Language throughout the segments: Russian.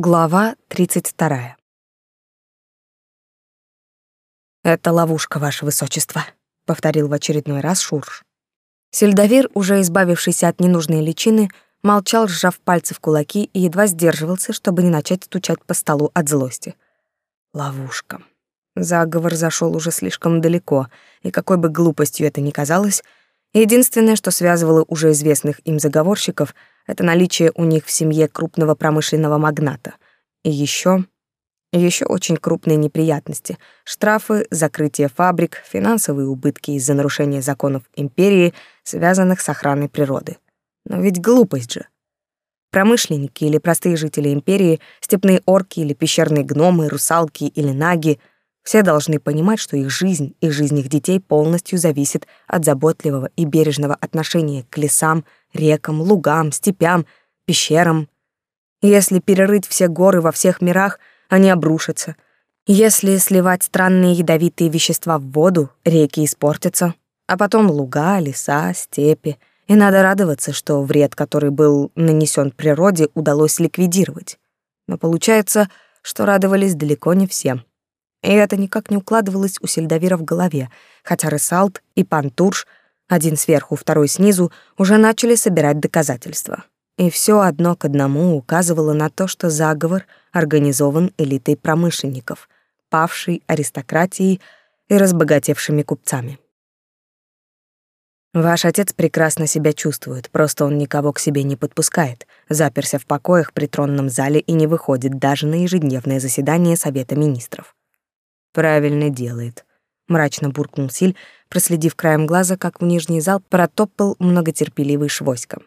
Глава 32. «Это ловушка, ваше высочество», — повторил в очередной раз Шурш. Сельдовир, уже избавившийся от ненужной личины, молчал, сжав пальцы в кулаки и едва сдерживался, чтобы не начать стучать по столу от злости. Ловушка. Заговор зашел уже слишком далеко, и какой бы глупостью это ни казалось, единственное, что связывало уже известных им заговорщиков — это наличие у них в семье крупного промышленного магната. И еще, еще очень крупные неприятности: штрафы, закрытие фабрик, финансовые убытки из-за нарушения законов империи, связанных с охраной природы. Но ведь глупость же. Промышленники или простые жители империи, степные орки или пещерные гномы, русалки или наги — все должны понимать, что их жизнь и жизнь их детей полностью зависит от заботливого и бережного отношения к лесам, рекам, лугам, степям, пещерам. Если перерыть все горы во всех мирах, они обрушатся. Если сливать странные ядовитые вещества в воду, реки испортятся, а потом луга, леса, степи. И надо радоваться, что вред, который был нанесен природе, удалось ликвидировать. Но получается, что радовались далеко не все. И это никак не укладывалось у Сельдовира в голове, хотя Ресалт и Пантурш один сверху, второй снизу, уже начали собирать доказательства. И все одно к одному указывало на то, что заговор организован элитой промышленников, павшей аристократией и разбогатевшими купцами. Ваш отец прекрасно себя чувствует, просто он никого к себе не подпускает, заперся в покоях при тронном зале и не выходит даже на ежедневное заседание Совета министров. Правильно делает мрачно буркнул Силь, проследив краем глаза, как в нижний зал протопал многотерпеливый швоська.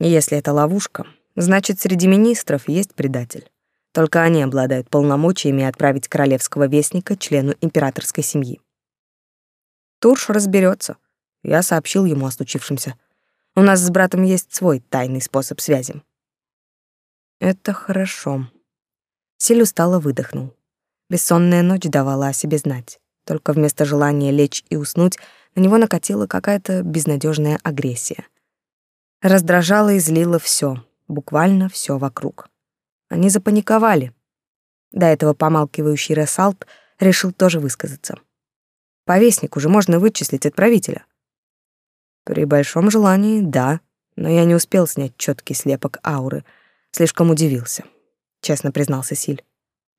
Если это ловушка, значит, среди министров есть предатель. Только они обладают полномочиями отправить королевского вестника члену императорской семьи. Турш разберется. Я сообщил ему о случившемся. У нас с братом есть свой тайный способ связи. Это хорошо. Силь устало выдохнул. Бессонная ночь давала о себе знать. Только вместо желания лечь и уснуть на него накатила какая-то безнадежная агрессия. Раздражало и злило все, буквально все вокруг. Они запаниковали. До этого помалкивающий Ресалт решил тоже высказаться. По вестнику же можно вычислить отправителя. При большом желании, да, но я не успел снять четкий слепок ауры. Слишком удивился, честно признался Силь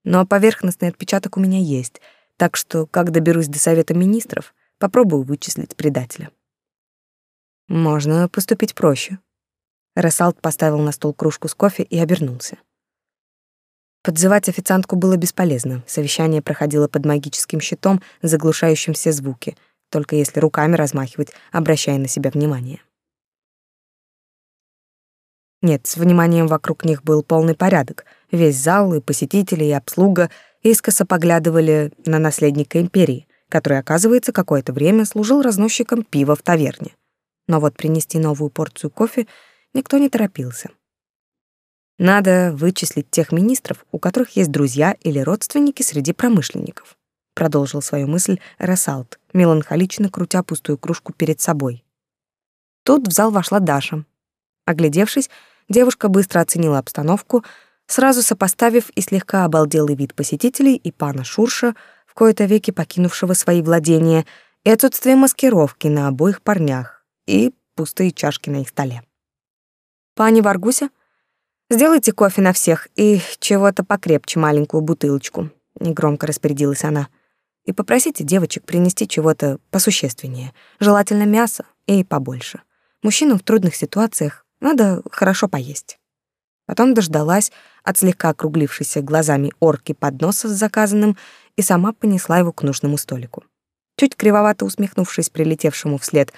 но поверхностный отпечаток у меня есть, так что, как доберусь до Совета Министров, попробую вычислить предателя. Можно поступить проще. Рассалт поставил на стол кружку с кофе и обернулся. Подзывать официантку было бесполезно. Совещание проходило под магическим щитом, заглушающим все звуки, только если руками размахивать, обращая на себя внимание. Нет, с вниманием вокруг них был полный порядок — Весь зал и посетители, и обслуга искоса поглядывали на наследника империи, который, оказывается, какое-то время служил разносчиком пива в таверне. Но вот принести новую порцию кофе никто не торопился. Надо вычислить тех министров, у которых есть друзья или родственники среди промышленников. Продолжил свою мысль Рассалт, меланхолично крутя пустую кружку перед собой. Тут в зал вошла Даша. Оглядевшись, девушка быстро оценила обстановку, сразу сопоставив и слегка обалделый вид посетителей и пана Шурша, в кои-то веки покинувшего свои владения, и отсутствие маскировки на обоих парнях, и пустые чашки на их столе. «Пани Варгуся, сделайте кофе на всех и чего-то покрепче маленькую бутылочку», — негромко распорядилась она. «И попросите девочек принести чего-то посущественнее, желательно мясо и побольше. Мужчинам в трудных ситуациях надо хорошо поесть». Потом дождалась от слегка округлившейся глазами орки подноса с заказанным и сама понесла его к нужному столику. Чуть кривовато усмехнувшись прилетевшему вслед,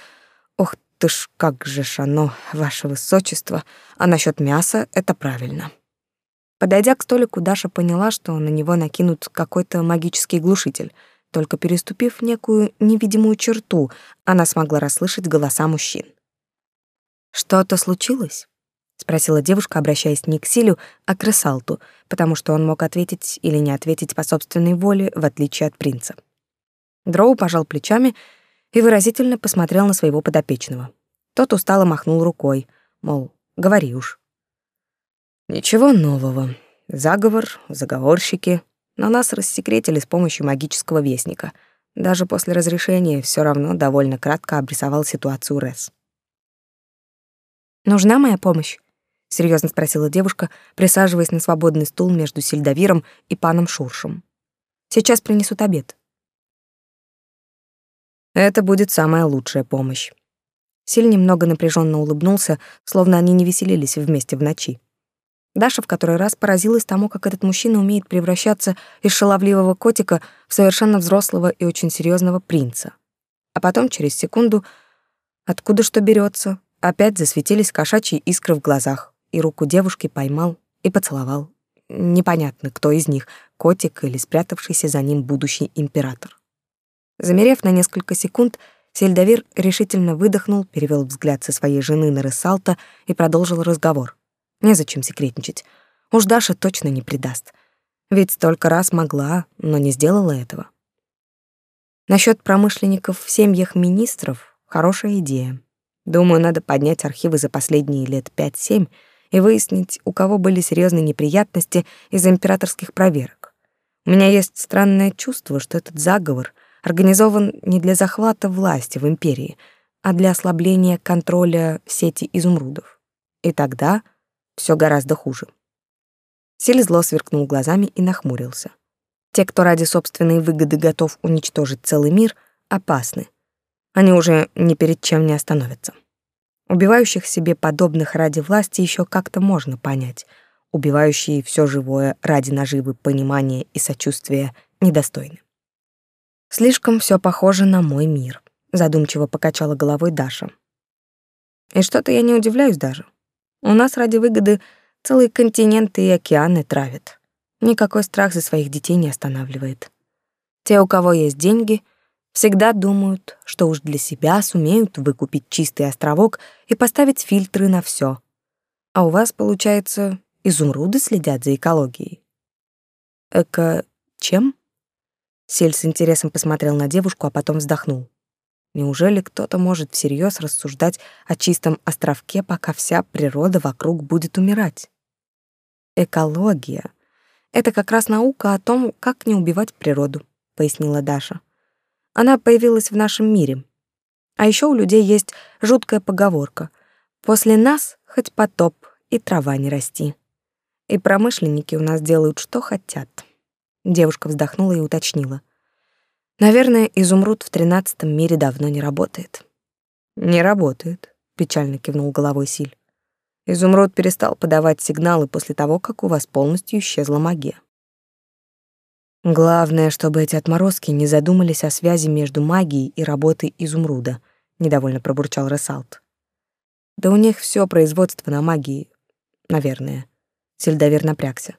«Ох ты ж, как же ж оно, ваше высочество, а насчет мяса это правильно». Подойдя к столику, Даша поняла, что на него накинут какой-то магический глушитель. Только переступив некую невидимую черту, она смогла расслышать голоса мужчин. «Что-то случилось?» спросила девушка, обращаясь не к Силю, а к Ресалту, потому что он мог ответить или не ответить по собственной воле, в отличие от принца. Дроу пожал плечами и выразительно посмотрел на своего подопечного. Тот устало махнул рукой, мол, говори уж. Ничего нового. Заговор, заговорщики. Но нас рассекретили с помощью магического вестника. Даже после разрешения все равно довольно кратко обрисовал ситуацию Рес. «Нужна моя помощь?» — серьезно спросила девушка, присаживаясь на свободный стул между Сельдовиром и паном Шуршем. «Сейчас принесут обед». Это будет самая лучшая помощь. Силь немного напряженно улыбнулся, словно они не веселились вместе в ночи. Даша в который раз поразилась тому, как этот мужчина умеет превращаться из шаловливого котика в совершенно взрослого и очень серьезного принца. А потом, через секунду, откуда что берется, опять засветились кошачьи искры в глазах, и руку девушки поймал и поцеловал. Непонятно, кто из них, котик или спрятавшийся за ним будущий император. Замерев на несколько секунд, Сельдовир решительно выдохнул, перевел взгляд со своей жены на Ресалта и продолжил разговор. Незачем секретничать. Уж Даша точно не предаст. Ведь столько раз могла, но не сделала этого. Насчет промышленников в семьях министров — хорошая идея. Думаю, надо поднять архивы за последние лет пять-семь и выяснить, у кого были серьезные неприятности из-за императорских проверок. У меня есть странное чувство, что этот заговор организован не для захвата власти в империи, а для ослабления контроля сети изумрудов. И тогда все гораздо хуже. Силь сверкнул глазами и нахмурился. Те, кто ради собственной выгоды готов уничтожить целый мир, опасны. Они уже ни перед чем не остановятся. Убивающих себе подобных ради власти еще как-то можно понять. Убивающие все живое ради наживы, понимания и сочувствия недостойны. Слишком все похоже на мой мир, задумчиво покачала головой Даша. И что-то я не удивляюсь даже. У нас ради выгоды целые континенты и океаны травят. Никакой страх за своих детей не останавливает. Те, у кого есть деньги, всегда думают, что уж для себя сумеют выкупить чистый островок и поставить фильтры на все. А у вас, получается, изумруды следят за экологией. Эко... чем? Сель с интересом посмотрел на девушку, а потом вздохнул. Неужели кто-то может всерьез рассуждать о чистом островке, пока вся природа вокруг будет умирать? Экология — это как раз наука о том, как не убивать природу, пояснила Даша. Она появилась в нашем мире. А еще у людей есть жуткая поговорка: после нас хоть потоп и трава не расти. И промышленники у нас делают что хотят. Девушка вздохнула и уточнила: Наверное, изумруд в тринадцатом мире давно не работает. Не работает, печально кивнул головой Силь. Изумруд перестал подавать сигналы после того, как у вас полностью исчезла магия. Главное, чтобы эти отморозки не задумались о связи между магией и работой изумруда, недовольно пробурчал Рассалт. Да у них все производство на магии, наверное. Сельдовер напрягся.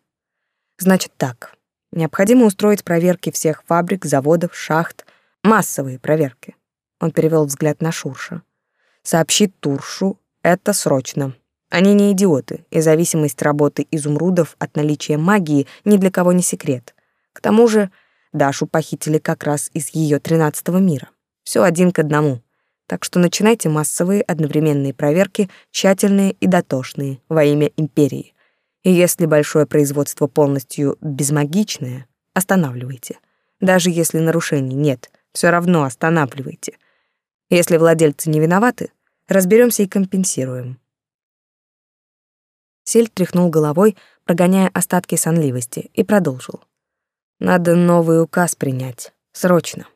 Значит так, Необходимо устроить проверки всех фабрик, заводов, шахт, массовые проверки. Он перевел взгляд на Шурша. Сообщит Туршу, это срочно. Они не идиоты, и зависимость работы изумрудов от наличия магии ни для кого не секрет. К тому же Дашу похитили как раз из ее тринадцатого мира. Все один к одному. Так что начинайте массовые одновременные проверки, тщательные и дотошные, во имя империи. И если большое производство полностью безмагичное, останавливайте. Даже если нарушений нет, все равно останавливайте. Если владельцы не виноваты, разберемся и компенсируем. Сель тряхнул головой, прогоняя остатки сонливости, и продолжил. Надо новый указ принять. Срочно.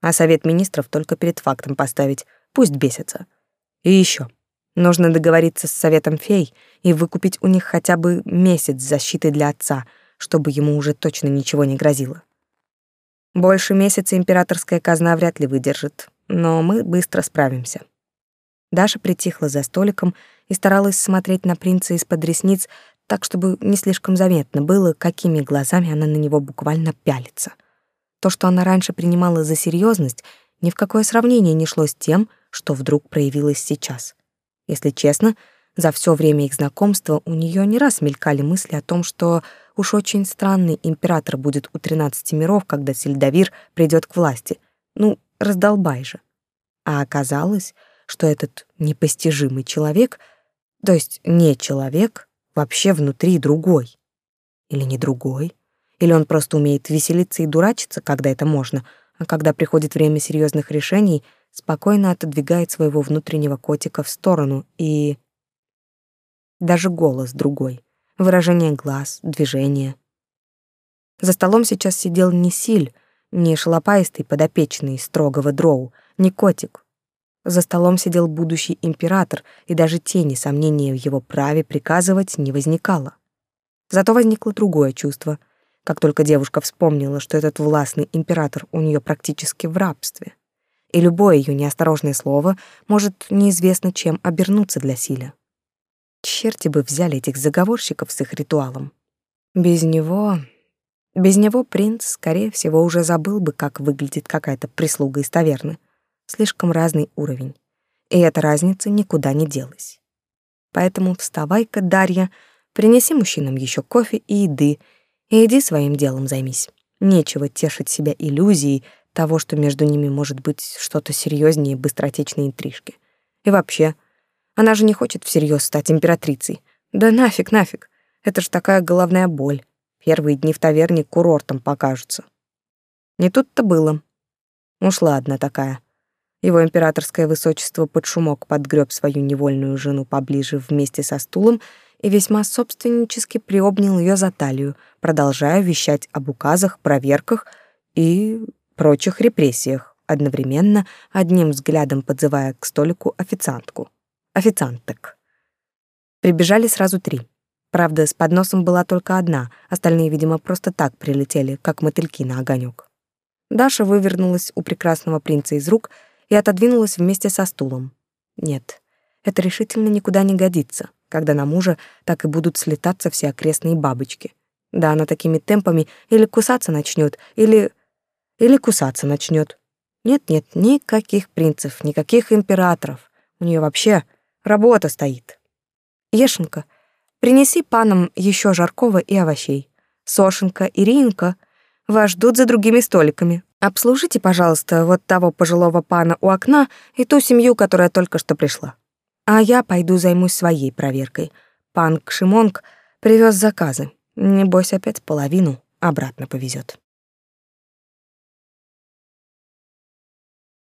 А совет министров только перед фактом поставить. Пусть бесятся. И еще. Нужно договориться с советом фей и выкупить у них хотя бы месяц защиты для отца, чтобы ему уже точно ничего не грозило. Больше месяца императорская казна вряд ли выдержит, но мы быстро справимся. Даша притихла за столиком и старалась смотреть на принца из-под ресниц, так чтобы не слишком заметно было, какими глазами она на него буквально пялится. То, что она раньше принимала за серьезность, ни в какое сравнение не шло с тем, что вдруг проявилось сейчас. Если честно, за все время их знакомства у нее не раз мелькали мысли о том, что уж очень странный император будет у тринадцати миров, когда Сельдовир придет к власти. Ну, раздолбай же. А оказалось, что этот непостижимый человек, то есть не человек, вообще внутри другой. Или не другой? Или он просто умеет веселиться и дурачиться, когда это можно, а когда приходит время серьезных решений, спокойно отодвигает своего внутреннего котика в сторону и... Даже голос другой, выражение глаз, движение. За столом сейчас сидел не Силь, не шалопаистый подопечный строгого дроу, не котик. За столом сидел будущий император, и даже тени сомнения в его праве приказывать не возникало. Зато возникло другое чувство — как только девушка вспомнила, что этот властный император у нее практически в рабстве. И любое ее неосторожное слово может неизвестно чем обернуться для Силя. Черти бы взяли этих заговорщиков с их ритуалом. Без него... Без него принц, скорее всего, уже забыл бы, как выглядит какая-то прислуга из таверны. Слишком разный уровень. И эта разница никуда не делась. Поэтому вставай-ка, Дарья, принеси мужчинам еще кофе и еды, и иди своим делом займись. Нечего тешить себя иллюзией того, что между ними может быть что-то серьезнее быстротечной интрижки. И вообще, она же не хочет всерьез стать императрицей. Да нафиг, нафиг. Это ж такая головная боль. Первые дни в таверне курортом покажутся. Не тут-то было. Ушла одна такая. Его императорское высочество под шумок подгреб свою невольную жену поближе вместе со стулом и весьма собственнически приобнял ее за талию, продолжая вещать об указах, проверках и прочих репрессиях, одновременно одним взглядом подзывая к столику официантку. Официанток. Прибежали сразу три. Правда, с подносом была только одна, остальные, видимо, просто так прилетели, как мотыльки на огонек. Даша вывернулась у прекрасного принца из рук и отодвинулась вместе со стулом. Нет, это решительно никуда не годится когда на мужа так и будут слетаться все окрестные бабочки. Да, она такими темпами или кусаться начнет, или... или кусаться начнет. Нет-нет, никаких принцев, никаких императоров. У нее вообще работа стоит. Ешенка, принеси панам еще жаркого и овощей. Сошенка и Ринка вас ждут за другими столиками. Обслужите, пожалуйста, вот того пожилого пана у окна и ту семью, которая только что пришла. А я пойду займусь своей проверкой. Пан Кшимонг привез заказы. Небось, опять половину обратно повезет.